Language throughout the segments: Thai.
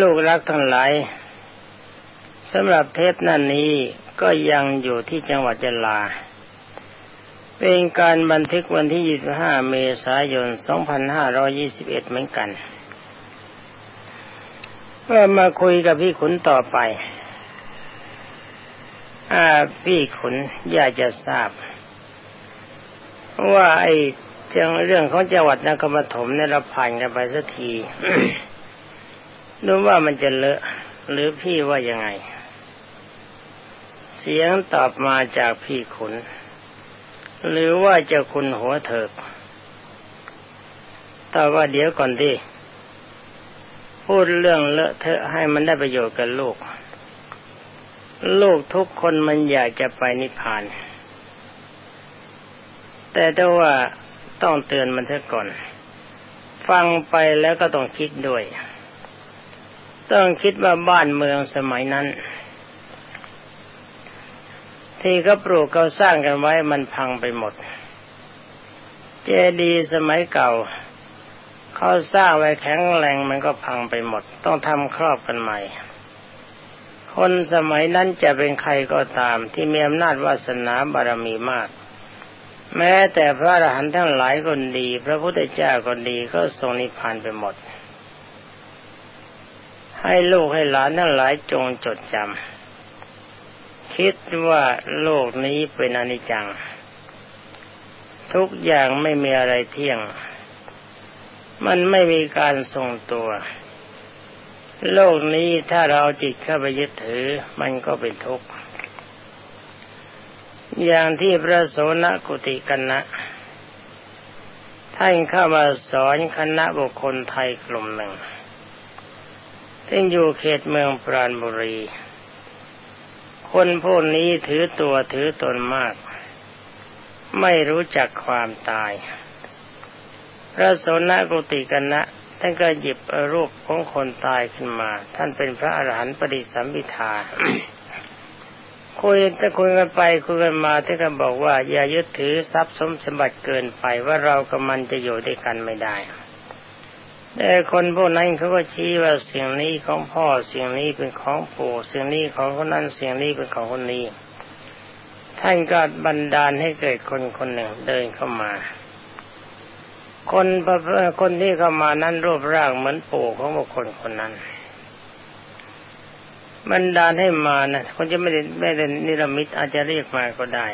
ลูกรักทั้งหลายสำหรับเทปนั้นนี้ก็ยังอยู่ที่จังหวัดยะลา เป็นการบันทึกวันที่ 25 เมษายน 2521 เหมือนกันเมื่อมาคุยกับพี่ขุนต่อไปอาพี่ขุนอยากจะทราบ ว่าไอ้จังเรื่องของจังหวัดนครปฐมเนี่ยเราผ่านกันไปสักที ดูว่ามันจะเลอะ หรือพี่ว่ายังไง เสียงตอบมาจากพี่ขุน หรือว่าจะคุณหัวเถิกแต่ว่าเดี๋ยวก่อนดิพูดเรื่องเลอะเทอะให้มันได้ประโยชน์กับลูก ลูกทุกคนมันอยากจะไปนิพพาน แต่ถ้าว่าต้องเตือนมันเสียก่อน ฟังไปแล้วก็ต้องคิดด้วย ต้องคิดว่าบ้านเมืองสมัยนั้น ที่เขาปลูกเขาสร้างกันไว้มันพังไปหมด เจดีสมัยเก่าเขาสร้างไว้แข็งแรงมันก็พังไปหมด ต้องทำครอบกันใหม่ คนสมัยนั้นจะเป็นใครก็ตาม ที่มีอำนาจวาสนาบารมีมาก แม้แต่พระอรหันต์ทั้งหลายคนดี พระพุทธเจ้าคนดีก็ทรงนิพพานไปหมด ให้ลูกให้หลานทั้งหลายจงจดจำคิดว่าโลกนี้เป็นอนิจจัง ทุกอย่างไม่มีอะไรเที่ยง มันไม่มีการทรงตัว โลกนี้ถ้าเราจิตเข้าไปยึดถือ มันก็เป็นทุกข์อย่างที่พระโสนกุติกันนะท่านเข้ามาสอนคณะบุคคลไทยกลุ่มหนึ่ง ที่อยู่เขตเมืองปราณบุรี คนพวกนี้ถือตัวถือตนมาก ไม่รู้จักความตาย พระโสนกุติกันนะท่านก็หยิบรูปของคนตายขึ้นมา ท่านเป็นพระอรหันต์ปฏิสัมพิทาคุยถ้าคุยกันไปคุยกันมาท่านก็บอกว่าอย่ายึดถือทรัพย์สมสมบัติเกินไปว่าเรากับมันจะอยู่ด้วยกันไม่ได้ แต่คนพวกนั้นเขาก็ชี้ว่าสิ่งนี้ของพ่อสิ่งนี้เป็นของปู่สิ่งนี้ของคนนั้นสิ่งนี้เป็นของคนนี้ ท่านก็บันดาลให้เกิดคนคนหนึ่งเดินเข้ามา คนคนที่เข้ามานั้นรูปร่างเหมือนปู่ของบุคคลคนนั้นบรรดาลให้มานะคนจะไม่ได้ไม่ได้นิรมิตอาจจะเรียกมาก็ได้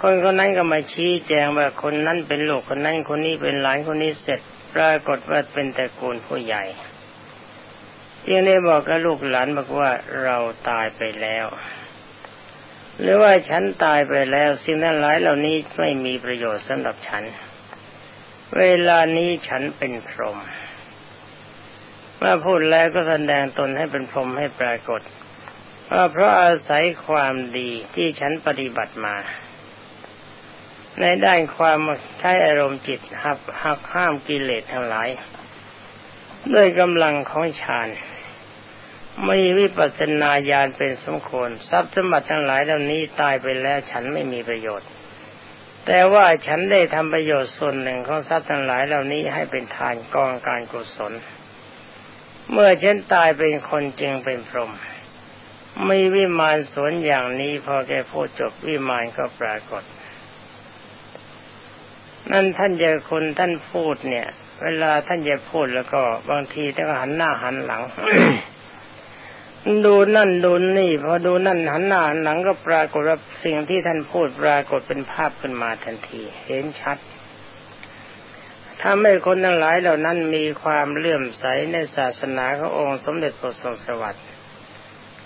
คนคนนั้นก็มาชี้แจงว่าคนนั้นเป็นลูกคนนั้นคนนี้เป็นหลานคนนี้เสร็จ ปรากฏว่าเป็นตระกูลผู้ใหญ่ยังได้บอกกับลูกหลานบอกว่าเราตายไปแล้ว หรือว่าฉันตายไปแล้ว สิ่งนั้นหลายเหล่านี้ไม่มีประโยชน์สำหรับฉัน เวลานี้ฉันเป็นพรหมเมื่อพูดแล้วก็แสดงตนให้เป็นพรหมให้ปรากฏว่าเพราะอาศัยความดีที่ฉันปฏิบัติมา ในด้านความใช้อารมณ์จิตหักหักห้ามกิเลสทั้งหลาย ด้วยกำลังของฌานไมีวิปัสสนาญาณเป็นสมควรทรัพย์สมบัติทั้งหลายเหล่านี้ตายไปแล้วฉันไม่มีประโยชน์ แต่ว่าฉันได้ทำประโยชน์ส่วนหนึ่งของทรัพย์ทั้งหลายเหล่านี้ให้เป็นทานกองการกุศล เมื่อฉันตายเป็นคนจึงเป็นพรหมไมีวิมานสวนอย่างนี้พอแกพูดจบวิมานก็ปรากฏ นั่นท่านจะคนท่านพูดเนี่ย เวลาท่านจะพูดแล้วก็ บางทีท่านก็หันหน้าหันหลัง ดูนั่นดูนี่พอดูนั่นหันหน้าหันหลังก็ปรากฏว่าสิ่งที่ท่านพูดปรากฏเป็นภาพขึ้นมาทันที เห็นชัดถ้าไม่คนทั้งหลายเหล่านั้นมีความเลื่อมใสในศาสนาขององค์สมเด็จพระทรงสวัสดิ์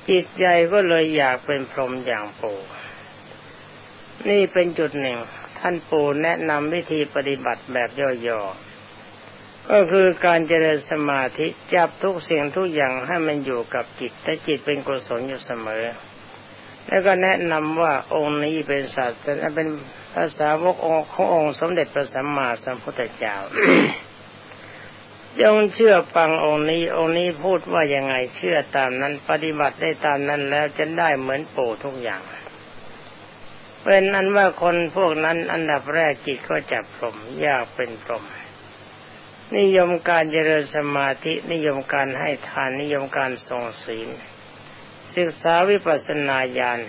จิตใจก็เลยอยากเป็นพรหมอย่างปู่นี่เป็นจุดหนึ่ง ท่านปู่แนะนำวิธีปฏิบัติแบบย่อๆ ก็คือการเจริญสมาธิจับทุกสิ่งทุกอย่างให้มันอยู่กับจิตแต่จิตเป็นกุศลอยู่เสมอ แล้วก็แนะนำว่าองค์นี้เป็นศาสตร์เป็นภาษาวกองขององค์สมเด็จพระสัมมาสัมพุทธเจ้าจงเชื่อฟังองค์นี้องค์นี้พูดว่ายังไงเชื่อตามนั้นปฏิบัติได้ตามนั้นแล้วจะได้เหมือนปู่ทุกอย่าง เป็นนั้นว่าคนพวกนั้นอันดับแรกจิตก็จับพรมยากเป็นพรหมนิยมการเจริญสมาธินิยมการให้ทานนิยมการทรงศีล ศึกษาวิปัสสนาญาณ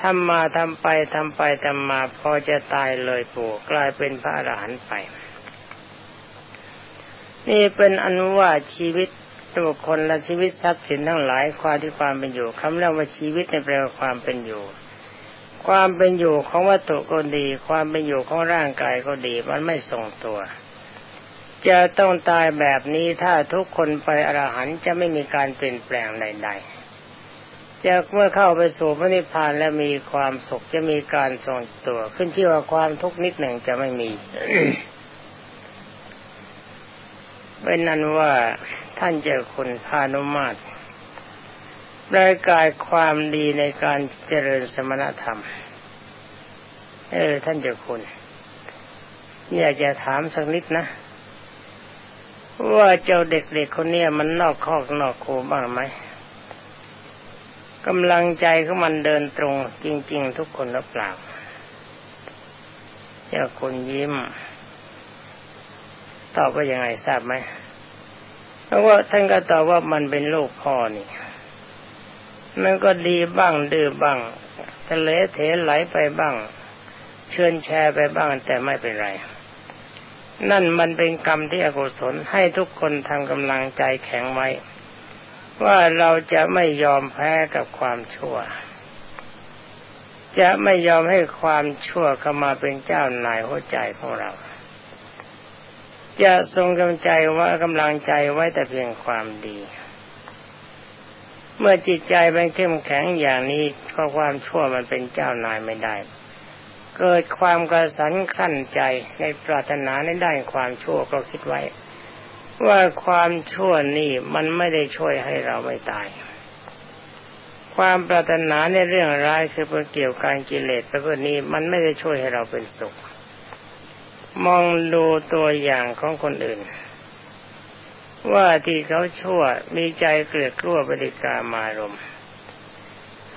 ทำมาทำไปทำไปทำมาพอจะตายเลยปู่กลายเป็นพระอรหันต์ไป นี่เป็นอนุว่าชีวิตตัวคนและชีวิตทรัพย์สินทั้งหลายความที่ความเป็นอยู่คำเรียกว่าชีวิตในแปลว่าความเป็นอยู่ ความเป็นอยู่ของวัตถุก็ดี ความเป็นอยู่ของร่างกายก็ดี มันไม่ทรงตัว จะต้องตายแบบนี้ถ้าทุกคนไปอรหันต์จะไม่มีการเปลี่ยนแปลงใดๆจะเมื่อเข้าไปสู่พระนิพพานและมีความสุขจะมีการทรงตัว ขึ้นชื่อว่าความทุกข์นิดหนึ่งจะไม่มีเป็นนั้นว่าท่านเจ้าคุณพานุมาตร รายกายความดีในการเจริญสมณธรรม เออ ท่านเจ้าคุณ อยากจะถามสักนิดนะ ว่าเจ้าเด็กๆคนนี้มันนอกคอกนอกคูบ้างไหมกำลังใจของมันเดินตรงจริง ๆ ทุกคนหรือเปล่าเจ้าคุณยิ้ม ตอบว่ายังไงทราบไหมเพราะว่าท่านก็ตอบว่ามันเป็นลูกพ่อนี่ มันก็ดีบ้างดื้อบ้างทะเลเทไหลไปบ้าง เชิญแชร์ไปบ้างแต่ไม่เป็นไร นั่นมันเป็นกรรมที่อกุศลให้ทุกคนทำกำลังใจแข็งไว้ ว่าเราจะไม่ยอมแพ้กับความชั่ว จะไม่ยอมให้ความชั่วเข้ามาเป็นเจ้านายหัวใจของเรา จะทรงกำใจว่ากำลังใจไว้แต่เพียงความดี เมื่อจิตใจเป็นเข้มแข็งอย่างนี้ก็ความชั่วมันเป็นเจ้านายไม่ได้ เกิดความกระสันขั้นใจในปรารถนาในด้านความชั่วก็คิดไว้ ว่าความชั่วนี่มันไม่ได้ช่วยให้เราไม่ตาย ความปรารถนาในเรื่องร้ายคือเกี่ยวกับการกิเลสประเภทนี้มันไม่ได้ช่วยให้เราเป็นสุข มองดูตัวอย่างของคนอื่น ว่าที่เขาชั่วมีใจเกลียดกลัวบริกามารม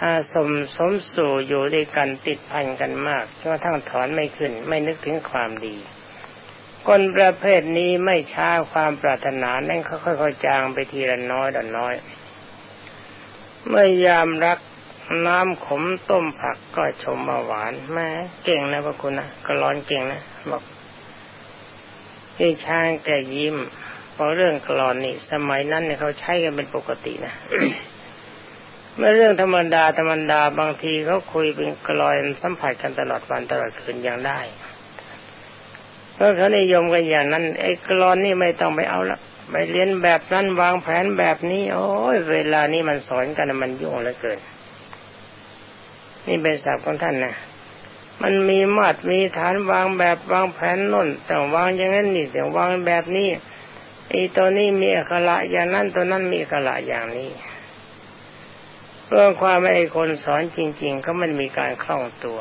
อาสมสมสู่อยู่ด้วยกันติดพันกันมากจนกระทั่งถอนไม่ขึ้น ไม่นึกถึงความดี คนประเภทนี้ไม่ช้าความปรารถนานั่นค่อยๆจางไปทีละน้อยละน้อย เมื่อยามรักน้ำขมต้มผักก็ชมมาหวานแม่เก่งนะพระคุณนะก็ร้อนเก่งนะบอกพี่ช้างแกยิ้ม พอเรื่องกรอนนี่ สมัยนั้นเนี่ยเขาใช้กันเป็นปกตินะเมื่อเรื่องธรรมดาธรรมดาบางทีเขาคุยเป็นกรอนสัมผัสกันตลอดวันตลอดคืนยังได้เพราะเขานิยมกันอย่างนั้น ไอ้กรอนนี่ไม่ต้องไปเอาละไปเรียนแบบนั้นวางแผนแบบนี้ โอ้ยเวลานี้มันสอนกันมันยุ่งเหลือเกิน นี่เป็นศัพท์ของท่านนะมันมีมาตรมีฐานวางแบบวางแผนน่นแต่วางอย่างนั้นนี่แต่วางแบบนี้ ไอ้ตัวนี้มีอักระอย่างนั้นตัวนั้นมีอักระอย่างนี้เรื่องความไอ้คนสอนจริงๆเขามันมีการคล่องตัว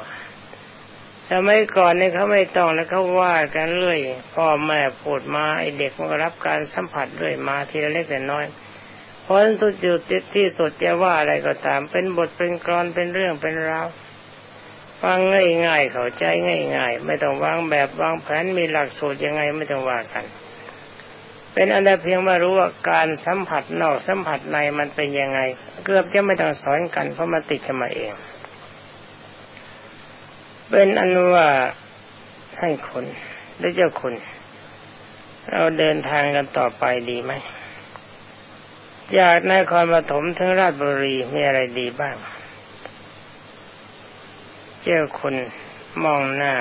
สมัยก่อนเนี่ยเขาไม่ต้องแล้วเขาว่ากันเรื่อยพ่อแม่พูดมาไอ้เด็กมันก็รับการสัมผัสเรื่อยมาทีละเล็กแต่น้อยเพราะทุกจุดที่สุดจะว่าอะไรก็ตาม เป็นบทเป็นกรอนเป็นเรื่องเป็นราวฟังง่ายๆเข้าใจง่าย ๆ ไม่ต้องวางแบบวางแผนมีหลักสูตรยังไงไม่ต้องว่ากัน เป็นอันใดเพียงมารู้ว่าการสัมผัสนอกสัมผัสในมันเป็นยังไง เกือบจะไม่ต้องสอนกันเพราะมันติดกันมาเอง เป็นอันว่าท่านคุณและเจ้าคุณ เราเดินทางกันต่อไปดีไหมจากนครปฐมถึงราชบุรีมีอะไรดีบ้าง เจ้าคนมองหน้า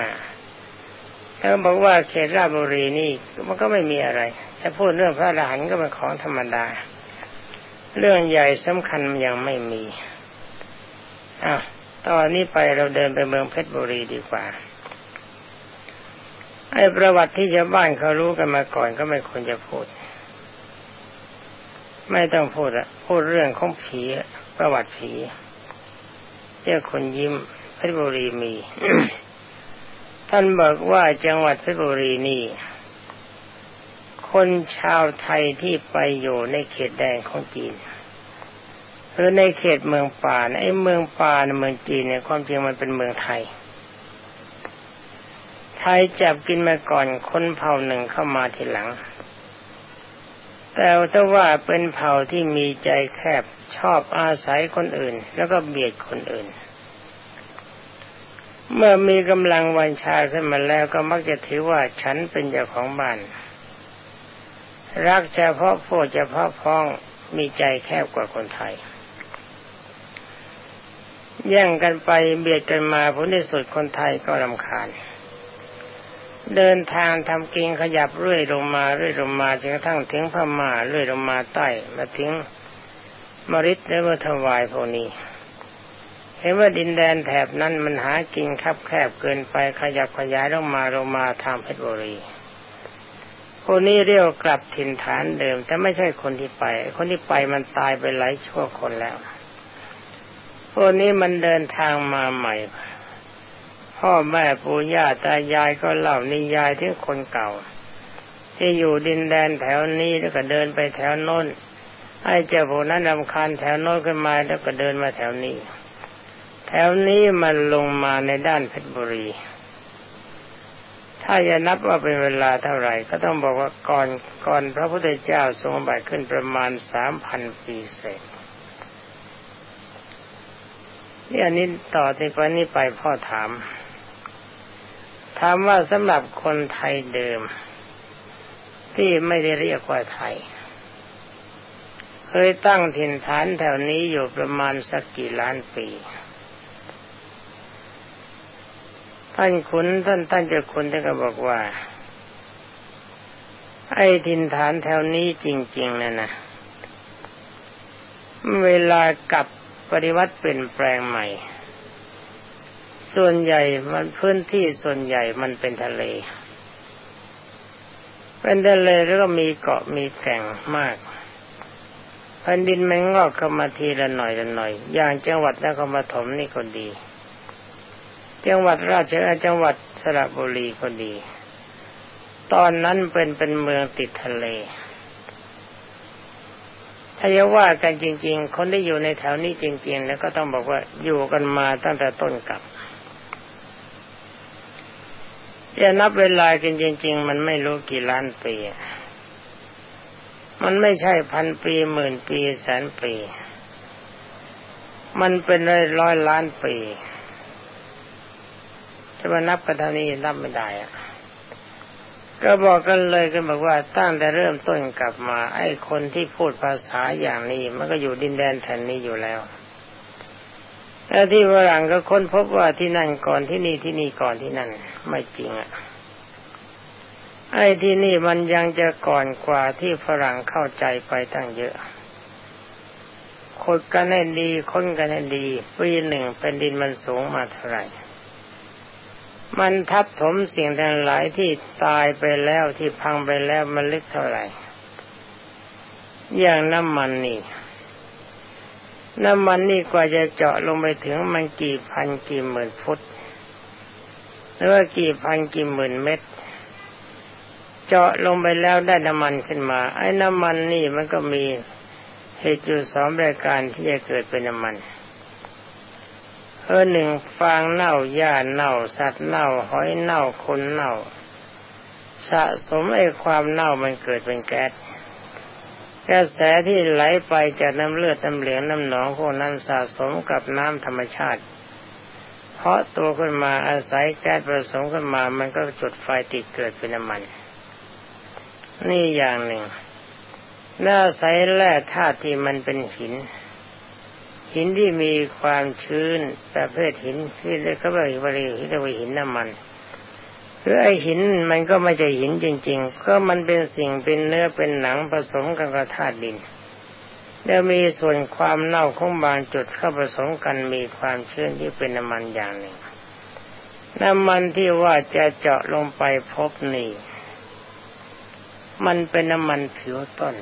ถ้าบอกว่าเขตราชบุรีนี่มันก็ไม่มีอะไร แต่พูดเรื่องพระอรหันต์ก็เป็นของธรรมดา เรื่องใหญ่สำคัญยังไม่มีอะตอนนี้ไปเราเดินไปเมืองเพชรบุรีดีกว่า ไอ้ประวัติที่ชาวบ้านเขารู้กันมาก่อนก็ไม่ควรจะพูด ไม่ต้องพูดอะพูดเรื่องของผีประวัติผีเจ้าคนยิ้มเพชรบุรีมี ท่านบอกว่าจังหวัดเพชรบุรีนี่ คนชาวไทยที่ไปอยู่ในเขตแดงของจีนหรือในเขตเมืองป่าไอ้เมืองป่าในเมืองจีนเนี่ยความจริงมันเป็นเมืองไทย ไทยจับกินมาก่อนคนเผ่าหนึ่งเข้ามาทีหลัง แต่ถ้าว่าเป็นเผ่าที่มีใจแคบชอบอาศัยคนอื่น แล้วก็เบียดคนอื่น เมื่อมีกำลังวันชาขึ้นมาแล้วก็มักจะถือว่าฉันเป็นเจ้าของบ้าน รักเฉพาะพวกเฉพาะพ้องมีใจแคบกว่าคนไทย แย่งกันไปเบียดกันมาผลที่สุดคนไทยก็รำคาญ เดินทางทำกินขยับเรื่อยลงมาเรื่อยลงมาจนกระทั่งถึงพม่าเรื่อยลงมาใต้มาถึงมริดและมาถวายพวกนี้เห็นว่าดินแดนแถบนั้นมันหากินคับแคบเกินไปขยับขยายลงมาลงมาทางเพชรบุรี พวกนี้เรียกกลับถิ่นฐานเดิม แต่ไม่ใช่คนที่ไป คนที่ไปมันตายไปหลายชั่วคนแล้วพวกนี้มันเดินทางมาใหม่ พ่อแม่ปู่ย่าตายายก็เล่านิยายถึงคนเก่า ที่อยู่ดินแดนแถวนี้แล้วก็เดินไปแถวโน้นไอ้เจ้าพวกนั้นรำคาญแถวโน้นขึ้นมาแล้วก็เดินมาแถวนี้ แถวนี้มันลงมาในด้านเพชรบุรี ถ้าจะนับว่าเป็นเวลาเท่าไหร่ ก็ต้องบอกว่าก่อนก่อนพระพุทธเจ้าทรงบัติขึ้นประมาณสามพันปีเศษนี่อันนี้ต่อจากนี้ไปพ่อถาม ถามว่าสำหรับคนไทยเดิม ที่ไม่ได้เรียกว่าไทย เคยตั้งถิ่นฐานแถวนี้อยู่ประมาณสักกี่ล้านปี ท่านขุนท่านท่านเจ้าคุณท่านก็บอกว่า ไอ้ถิ่นฐานแถวนี้จริงๆนะนะเวลากลับปฏิวัติเปลี่ยนแปลงใหม่ ส่วนใหญ่มันพื้นที่ส่วนใหญ่มันเป็นทะเล เป็นทะเลแล้วก็มีเกาะมีแก่งมากแผ่นดินมันงอกเข้ามาทีละหน่อยละหน่อย อย่างจังหวัดนครปฐมนี่ก็ดี จังหวัดราชจังหวัดสระบุรีก็ดี ตอนนั้นเป็นเป็นเมืองติดทะเล ถ้าจะว่ากันจริง ๆ คนที่อยู่ในแถวนี้จริง ๆ แล้วก็ต้องบอกว่าอยู่กันมาตั้งแต่ต้นกับจะนับเวลากันจริง ๆ มันไม่รู้กี่ล้านปี มันไม่ใช่พันปีหมื่นปีแสนปี มันเป็นร้อยร้อยล้านปี จะมานับกันเท่านี้นับไม่ได้อะก็บอกกันเลยกันบอกว่าตั้งแต่เริ่มต้นกลับมา ไอ้คนที่พูดภาษาอย่างนี้ มันก็อยู่ดินแดนแถนนี้อยู่แล้วแล้วที่ฝรั่งก็ค้นพบว่าที่นั่นก่อนที่นี่ที่นี่ก่อนที่นั่น ไม่จริงอะไอ้ที่นี่มันยังจะก่อนกว่าที่ฝรั่งเข้าใจไปตั้งเยอะคนกันให้ดีค้นกันให้ดีปีหนึ่งเป็นดินมันสูงมาเท่าไหร่ มันทับถมสิ่งทั้งหลายที่ตายไปแล้วที่พังไปแล้วมันลึกเท่าไหร่ อย่างน้ำมันนี่ น้ำมันนี่กว่าจะเจาะลงไปถึงมันกี่พันกี่หมื่นฟุตหรือว่ากี่พันกี่หมื่นเม็ดเจาะลงไปแล้วได้น้ำมันขึ้นมา ไอ้น้ำมันนี่มันก็มีเหตุจุดสองรายการที่จะเกิดเป็นน้ำมัน เออหนึ่งฟางเน่าหญ้าเน่า สัตว์เน่า หอยเน่าคนเน่า สะสมไอ้ความเน่ามันเกิดเป็นแก๊สกระแสที่ไหลไปจากน้ำเลือดน้ำเหลืองน้ำหนองพวกนั้นสะสมกับน้ำธรรมชาติ เพราะตัวขึ้นมาอาศัยแก๊สผสมขึ้นมา มันก็จุดไฟติดเกิดเป็นน้ำมัน นี่อย่างหนึ่งน่าใส่แร่ธาตุที่มันเป็นหิน หินที่มีความชื้นประเภทหินที่เรียกว่าหินเรียกว่าหินน้ำมันคือไอหินมันก็ไม่ใช่หินจริง ๆ ก็มันเป็นสิ่งเป็นเนื้อเป็นหนังผสมกันกับธาตุดินแล้วมีส่วนความเน่าของบางจุดเข้าผสมกันมีความชื้นที่เป็นน้ำมันอย่างหนึ่ง น้ำมันที่ว่าจะเจาะลงไปพบนี่ มันเป็นน้ำมันผิวต้น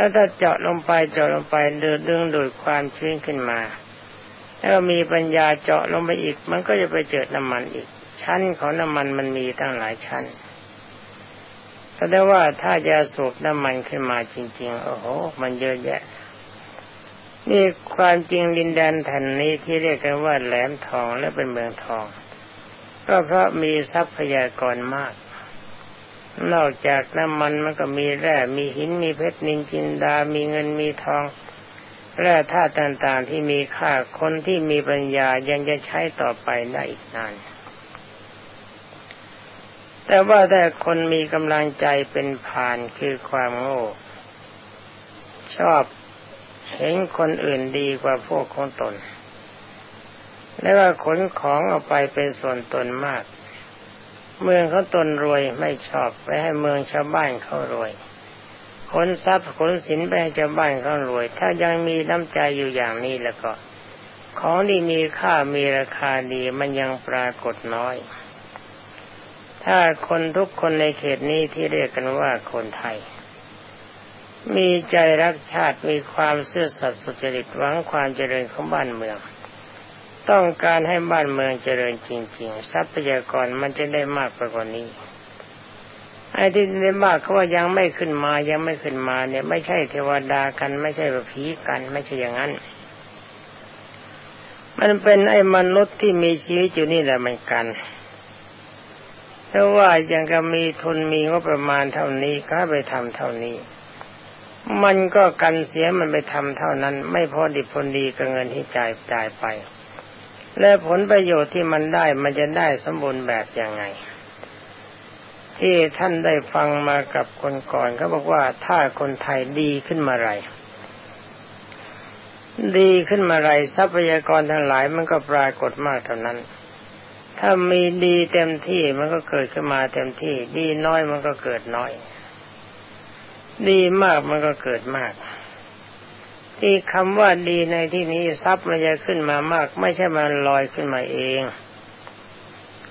แล้วถ้าเจาะลงไปเจาะลงไปเดือดดึงดูดความชื้นขึ้นมา แล้วมีปัญญาเจาะลงไปอีก มันก็จะไปเจอน้ำมันอีก ชั้นของน้ำมันมันมีตั้งหลายชั้นแต่ว่าถ้าจะสูบน้ำมันขึ้นมาจริง ๆ โอ้โห มันเยอะแยะ นี่ความจริงดินแดนแผ่นนี้ที่เรียกกันว่าแหลมทองและเป็นเมืองทอง ก็เพราะมีทรัพยากรมาก นอกจากน้ำมันมันก็มีแร่มีหินมีเพชรนินจินดา มีเงินมีทอง แร่ธาตุต่างๆที่มีค่าคนที่มีปัญญายังจะใช้ต่อไปได้อีกนานแต่ว่าแต่คนมีกำลังใจเป็นผ่านคือความโง่ ชอบเห็นคนอื่นดีกว่าพวกของตน และว่าขนของออกไปเป็นส่วนตนมาก เมืองเขาตนรวยไม่ชอบไปให้เมืองชาวบ้านเขารวยขนทรัพย์ขนสินไปให้ชาวบ้านเขารวย ถ้ายังมีน้ำใจอยู่อย่างนี้แล้วก็ ของที่มีค่ามีราคาดีมันยังปรากฏน้อย ถ้าคนทุกคนในเขตนี้ที่เรียกกันว่าคนไทย มีใจรักชาติมีความซื่อสัตย์สุจริตหวังความเจริญของบ้านเมือง ต้องการให้บ้านเมืองเจริญจริง ๆ ทรัพยากรมันจะได้มากกว่านี้ไอ้ที่ในบ้าเขาว่ายังไม่ขึ้นมายังไม่ขึ้นมาเนี่ย ไม่ใช่เทวดากันไม่ใช่ผีกันไม่ใช่อย่างนั้น มันเป็นไอ้มนุษย์ที่มีชีวิตอยู่นี่แหละเหมือนกันเพราะว่ายังก็มีทุนมีงบประมาณเท่านี้ก็ไปทำเท่านี้ มันก็กันเสียมันไปทำเท่านั้น ไม่พอดิบพอดีกับเงินที่จ่ายจ่ายไป และผลประโยชน์ที่มันได้มันจะได้สมบูรณ์แบบยังไง ที่ท่านได้ฟังมากับคนก่อนเขาบอกว่าถ้าคนไทยดีขึ้นมาไรดีขึ้นมาไรทรัพยากรทั้งหลายมันก็ปรากฏมากเท่านั้น ถ้ามีดีเต็มที่มันก็เกิดขึ้นมาเต็มที่ ดีน้อยมันก็เกิดน้อย ดีมากมันก็เกิดมาก ที่คำว่าดีในที่นี้ทรัพย์มันจะขึ้นมามาก ไม่ใช่มันลอยขึ้นมาเอง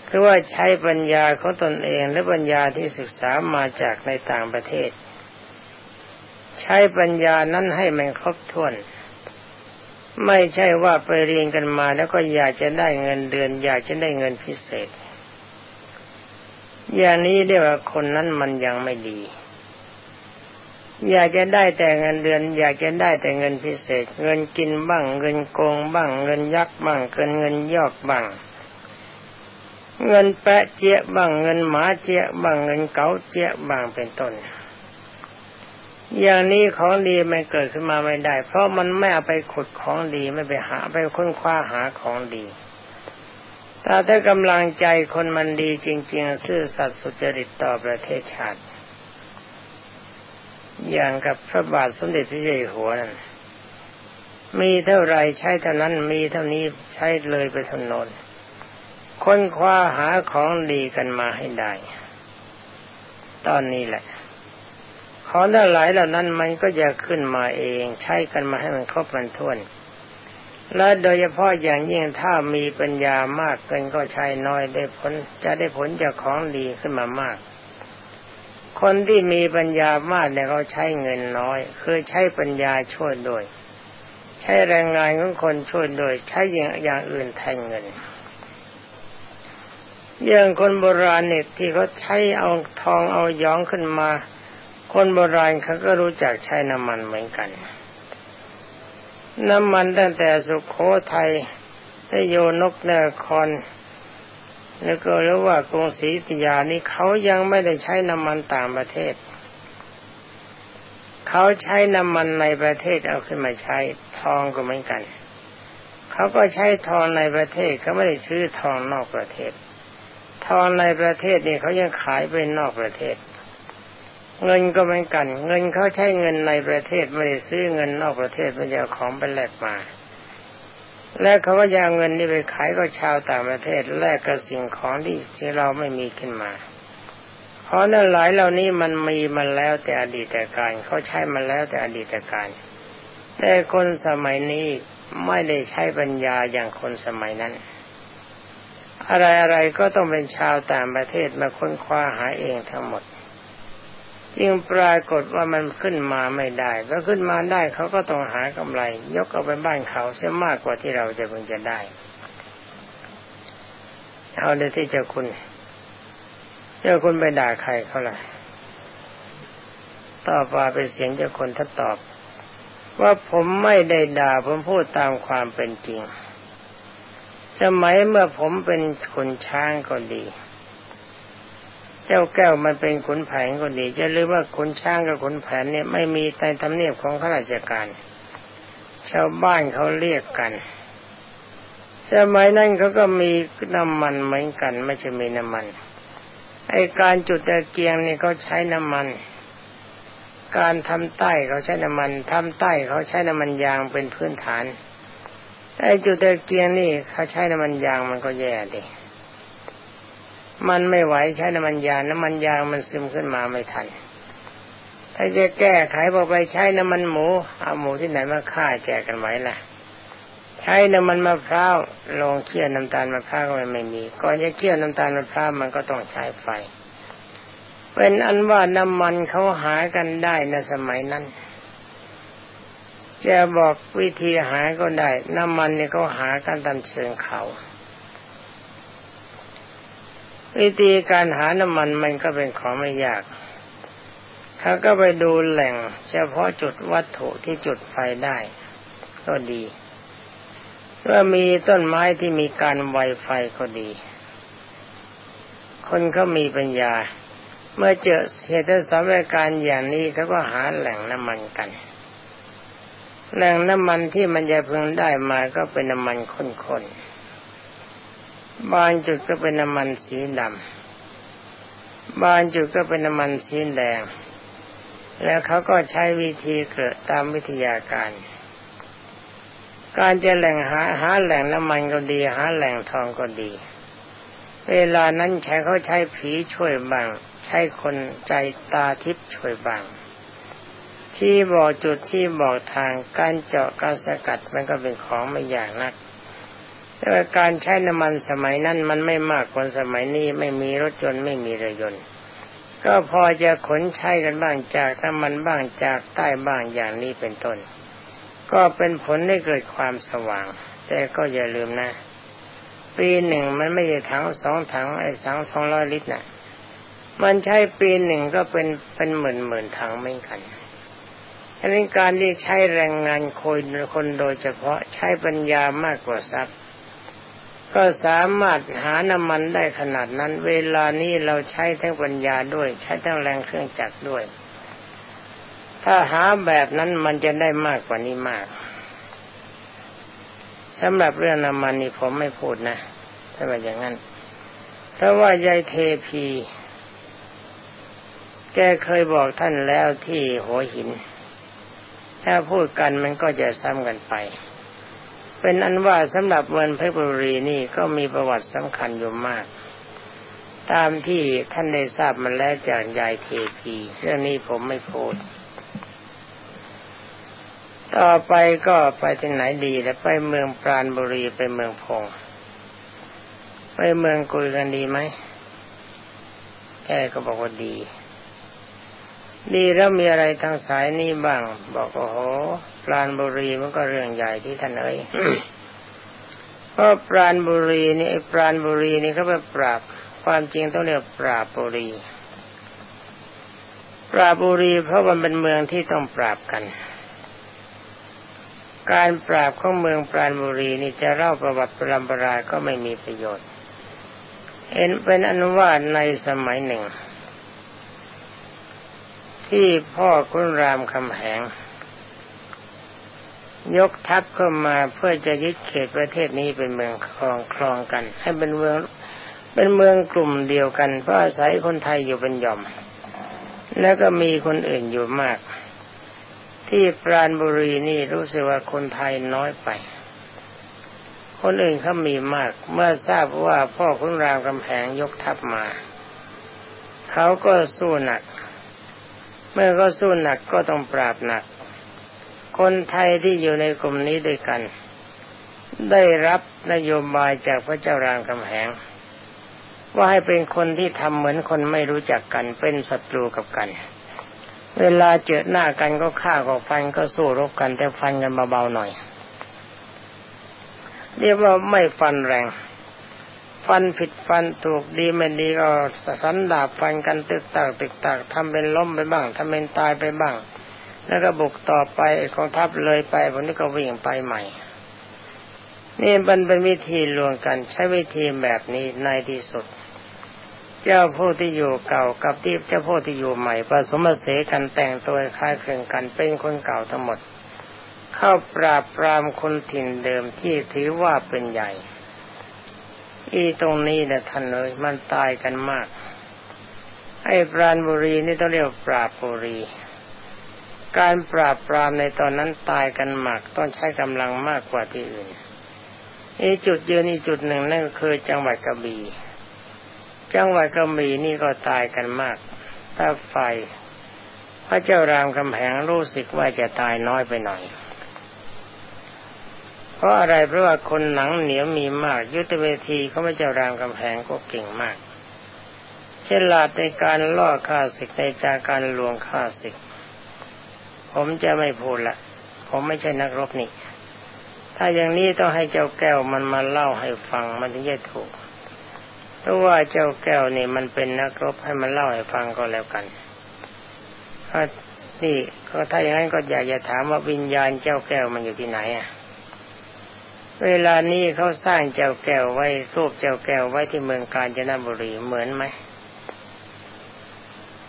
คือว่าใช้ปัญญาของตนเองและปัญญาที่ศึกษามาจากในต่างประเทศ ใช้ปัญญานั้นให้มันครบถ้วน ไม่ใช่ว่าไปเรียนกันมาแล้วก็อยากจะได้เงินเดือน อยากจะได้เงินพิเศษ อย่างนี้เรียกว่าคนนั้นมันยังไม่ดี อยากจะได้แต่เงินเดือน อยากจะได้แต่เงินพิเศษ เงินกินบ้าง เงินโกงบ้าง เงินยักบ้างเกินเงินยอกบ้าง เงินแปะเจี๊ยบ้างเงินหมาเจี๊ยบ้างเงินเก๋าเจี๊ยบ้างเป็นต้น อย่างนี้ของดีมันเกิดขึ้นมาไม่ได้ เพราะมันไม่เอาไปขุดของดีไม่ไปหาไปค้นคว้าหาของดีแต่ถ้ากำลังใจคนมันดีจริง ๆ ซื่อสัตย์สุจริตต่อประเทศชาติ อย่างกับพระบาทสมเด็จพระเจ้าอยู่หัวนั้นมีเท่าไรใช้เท่านั้นมีเท่านี้ใช้เลยไปถนนค้นคว้าหาของดีกันมาให้ได้ ตอนนี้แหละของทั้งหลายเหล่านั้นมันก็จะขึ้นมาเอง ใช้กันมาให้มันครบมันท้วน และโดยเฉพาะอย่างยิ่งถ้ามีปัญญามากเกินก็ใช้น้อยได้ผล จะได้ผลจากของดีขึ้นมามาก คนที่มีปัญญามากเนี่ยเขาใช้เงินน้อย คือใช้ปัญญาช่วยโดย ใช้แรงงานของคนช่วยโดย ใช้อย่างอย่างอื่นแทนเงิน อย่างคนโบราณเนี่ยที่เขาใช้เอาทองเอาย้องขึ้นมา คนโบราณเขาก็รู้จักใช้น้ำมันเหมือนกัน น้ำมันตั้งแต่สุขโขทัยไดโยนกเนคร แล้วก็รู้ว่ากรุงศรีธยานี่เขายังไม่ได้ใช้น้ำมันต่างประเทศ เขาใช้น้ำมันในประเทศเอาขึ้นมาใช้ทองก็เหมือนกัน เขาก็ใช้ทองในประเทศเขาไม่ได้ซื้อทองนอกประเทศ ทองในประเทศนี่เขายังขายไปนอกประเทศ เงินก็เหมือนกัน เงินเขาใช้เงินในประเทศไม่ได้ซื้อเงินนอกประเทศไม่ได้เอาของไปแลกมา และเขาก็ยาเงินนี่ไปขายก็ชาวต่างประเทศแลกกับสิ่งของที่ที่เราไม่มีขึ้นมา เพราะนั้นหลายเหล่านี้มันมีมาแล้วแต่อดีตการเขาใช้มาแล้วแต่อดีตการแต่คนสมัยนี้ไม่ได้ใช้ปัญญาอย่างคนสมัยนั้น อะไรอะไรก็ต้องเป็นชาวต่างประเทศมาค้นคว้าหาเองทั้งหมด จึงปรากฏว่ามันขึ้นมาไม่ได้พอขึ้นมาได้เขาก็ต้องหากำไร ยกเอาไปบ้านเขาเสียมากกว่าที่เราจะเพิ่งจะได้ เอาเลยที่เจ้าคุณ เจ้าคุณไปด่าใครเขาล่ะต่อมาเป็นเสียงเจ้าคนท่านตอบ ว่าผมไม่ได้ด่าผมพูดตามความเป็นจริง สมัยเมื่อผมเป็นคนช้างก็ดี เจ้าแก้วมันเป็นขนแผนก็ดีจะเรียกว่าขนช้างกับขนแผนเนี่ยไม่มีในทำเนียบของข้าราชการ ชาวบ้านเขาเรียกกันสมัยนั้นเขาก็มีน้ำมันเหมือนกัน ไม่ใช่มีน้ำมันไอการจุดตะเกียงนี่เขาใช้น้ำมัน การทำใต้เขาใช้น้ำมันทำใต้เขาใช้น้ำมันยางเป็นพื้นฐานไอจุดตะเกียงนี่เขาใช้น้ำมันยางมันก็แย่ดิ มันไม่ไหวใช้น้ำมันยางน้ำมันยางมันซึมขึ้นมาไม่ทัน ถ้าจะแก้ไขบอกไปใช้น้ำมันหมู เอาหมูที่ไหนมาฆ่าแจกกันไว้ล่ะ ใช้น้ำมันมะพร้าวลงเคี่ยวน้ำตาลมะพร้าวก็ไม่มี ก่อนจะเคี่ยวน้ำตาลมะพร้าวมันก็ต้องใช้ไฟ เป็นอันว่าน้ำมันเขาหากันได้ในสมัยนั้นจะบอกวิธีหาก็ได้ น้ำมันเนี่ยเขาหากันตามเชิงเขา วิธีการหาน้ำมันมันก็เป็นของไม่ยากเขาก็ไปดูแหล่ง เฉพาะจุดวัตถุที่จุดไฟได้ ก็ดีเมื่อมีต้นไม้ที่มีการไวไฟก็ดี คนเขามีปัญญา เมื่อเจอเหตุสถานการอย่างนี้เขาก็หาแหล่งน้ำมันกัน แหล่งน้ำมันที่มันจะพึงได้มาก็เป็นน้ำมันข้นๆ บางจุดก็เป็นน้ำมันสีดำบางจุดก็เป็นน้ำมันสีแดง แล้วเขาก็ใช้วิธีเกิดตามวิทยาการ การจะแหล่งหาหาแหล่งน้ำมันก็ดี หาแหล่งทองก็ดี เวลานั้นใช้เขาใช้ผีช่วยบังใช้คนใจตาทิพย์ช่วยบังที่บอกจุดที่บอกทางการเจาะการสกัดมันก็เป็นของไม่ยากนัก แต่การใช้น้ำมันสมัยนั้นมันไม่มากคนสมัยนี้ไม่มีรถยนต์ไม่มีเรือยนต์ก็พอจะขนใช้กันบ้างจากน้ำมันบ้างจากใต้บ้างอย่างนี้เป็นต้น ก็เป็นผลให้เกิดความสว่าง แต่ก็อย่าลืมนะ ปีหนึ่งมันไม่ใช่ถังสองถังไอ้ถังสองร้อยลิตรนะ่ะมันใช้ปีหนึ่งก็เป็นเป็นหมื่นหมื่นถังไม่กันอันนี้การที่ใช้แรงงานคนคนโดยเฉพาะใช้ปัญญามากกว่าทรัพย์ ก็สามารถหาน้ำมันได้ขนาดนั้น เวลานี้เราใช้ทั้งปัญญาด้วย ใช้ทั้งแรงเครื่องจักรด้วย ถ้าหาแบบนั้นมันจะได้มากกว่านี้มากสำหรับเรื่องน้ำมันนี่ผมไม่พูดนะ ถ้าแบบอย่างนั้น เพราะว่ายายเทพี แกเคยบอกท่านแล้วที่หัวหิน ถ้าพูดกันมันก็จะซ้ำกันไป เป็นอันว่าสำหรับเมืองเพชรบุรีนี่ก็มีประวัติสำคัญอยู่มาก ตามที่ท่านได้ทราบมาแล้วจากยายเทพีเรื่องนี้ผมไม่พูดต่อไปก็ไปที่ไหนดีแล้วไปเมืองปราณบุรีไปเมืองพง ไปเมืองกุยกันดีไหมแกก็บอกว่าดี ดีแล้วมีอะไรทางสายนี้บ้าง บอกโอ้โหปราณบุรีมันก็เรื่องใหญ่ที่ท่านเอ้ยเพราะปราณบุรีนี่ไอ้ปราณบุรีนี่เขาไปปราบ ความจริงต้องเรียกปราบบุรี ปราบบุรีเพราะมันเป็นเมืองที่ต้องปราบกัน การปราบของเมืองปราณบุรีนี่จะเล่าประวัติปรำปราก็ไม่มีประโยชน์เอ็นเป็นอนุวาตในสมัยหนึ่ง ที่พ่อคุณรามคำแหง ยกทัพเข้ามาเพื่อจะยึดเขตประเทศนี้เป็นเมืองครองครองกัน ให้เป็นเมืองเป็นเมืองกลุ่มเดียวกันเพราะอาศัยคนไทยอยู่เป็นหย่อม แล้วก็มีคนอื่นอยู่มาก ที่ปราณบุรีนี่รู้สึกว่าคนไทยน้อยไป คนอื่นเขามีมาก เมื่อทราบว่าพ่อคุณรามคำแหงยกทัพมา เขาก็สู้หนัก เมื่อก็สู้หนักก็ต้องปราบหนัก คนไทยที่อยู่ในกลุ่มนี้ด้วยกัน ได้รับนโยบายจากพระเจ้ารามคำแหง ว่าให้เป็นคนที่ทำเหมือนคนไม่รู้จักกันเป็นศัตรูกับกัน เวลาเจอหน้ากันก็ฆ่าก็ฟันก็สู้รบกันแต่ฟันกันเบาๆหน่อย เรียกว่าไม่ฟันแรง ฟันผิดฟันถูกดีไม่ดีก็สันดาบฟันกันตึกตักตึกตักทำเป็นล้มไปบ้างทำเป็นตายไปบ้าง แล้วก็บุกต่อไปกองทัพเลยไปวันนี้ก็วิ่งไปใหม่ นี่มันเป็นวิธีลวงกัน ใช้วิธีแบบนี้ในที่สุด เจ้าผู้ที่อยู่เก่ากับที่เจ้าผู้ที่อยู่ใหม่ผสมเสกันแต่งตัวคล้ายคลึงกันเป็นคนเก่าทั้งหมด เข้าปราบปรามคนถิ่นเดิมที่ถือว่าเป็นใหญ่ อีตรงนี้นะท่านเลย มันตายกันมาก ไอ้ปราณบุรีนี่ต้องเรียกปราบบุรี การปราบปรามในตอนนั้นตายกันมาก ต้องใช้กำลังมากกว่าที่อื่นอีจุดยืนอีจุดหนึ่งนั่นก็คือจังหวัดกระบี่จังหวัดกระบี่นี่ก็ตายกันมาก ถ้าไฟพระเจ้ารามคำแหงรู้สึกว่าจะตายน้อยไปหน่อย เพราะอะไรเพราะว่าคนหนังเหนียวมีมาก ยุทธเวทีเขาพระเจ้ารามคำแหงก็เก่งมากฉลาดในการล่อฆ่าศึกในจากการลวงฆ่าศึก ผมจะไม่พูดละผมไม่ใช่นักรบนี่ถ้าอย่างนี้ต้องให้เจ้าแก้วมันมาเล่าให้ฟังมันถึงจะถูกเพราะว่าเจ้าแก้วนี่มันเป็นนักรบให้มันเล่าให้ฟังก็แล้วกันนี่ก็ถ้าอย่างนั้นก็อยากจะถามว่าวิญญาณเจ้าแก้วมันอยู่ที่ไหนอะ เวลานี้เขาสร้างเจ้าแก้วไว้รูปเจ้าแก้วไว้ที่เมืองกาญจนบุรีเหมือนไหม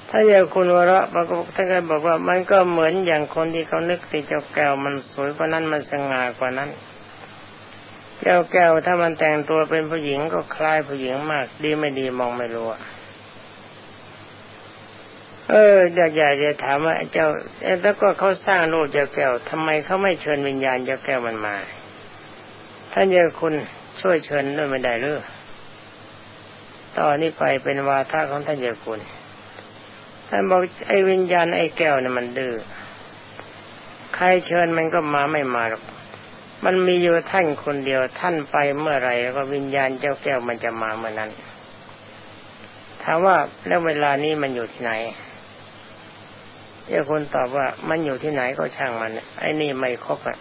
ถ้าอย่างคุณวระบางท่านก็บอกว่ามันก็เหมือนอย่างคนที่เขานึกติเจ้าแก้วมันสวยกว่านั้นมันสง่ากว่านั้น เจ้าแก้วถ้ามันแต่งตัวเป็นผู้หญิงก็คล้ายผู้หญิงมาก ดีไม่ดีมองไม่รู้เอออยากอยากจะถามว่าเจ้าแล้วก็เขาสร้างรูปเจ้าแก้วทำไมเขาไม่เชิญวิญญาณเจ้าแก้วมันมา ท่านเจ้าคุณช่วยเชิญด้วยไม่ได้หรือตอนนี้ไปเป็นวาทะของท่านเจ้าคุณท่านบอกไอ้วิญญาณไอ้แก้วเนี่ยมันดื้อใครเชิญมันก็มาไม่มาหรอกมันมีอยู่ท่านคนเดียวท่านไปเมื่อไรแล้วก็วิญญาณเจ้าแก้วมันจะมาเมื่อนั้นถามว่าแล้วเวลานี้มันอยู่ที่ไหนเจ้าคนตอบว่ามันอยู่ที่ไหนก็ช่างมันไอ้นี่ไม่ครบอะ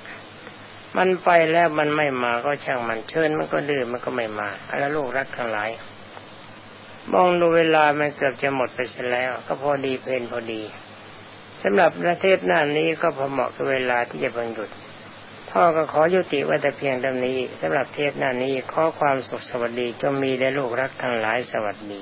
มันไปแล้วมันไม่มาก็ช่างมันเชิญมันก็ดื้อมันก็ไม่มาอะไรลูกรักทั้งหลายมองดูเวลามันเกือบจะหมดไปเสียแล้ว ก็พอดีเพลนพอดีสำหรับประเทศหน้านี้ก็พอเหมาะกับเวลาที่จะบังหยุดพ่อก็ขอยุติไว้แต่เพียงเท่านี้สำหรับเทปหน้านี้ขอความสุขสวัสดีจงมีแด่ลูกรักทั้งหลายสวัสดี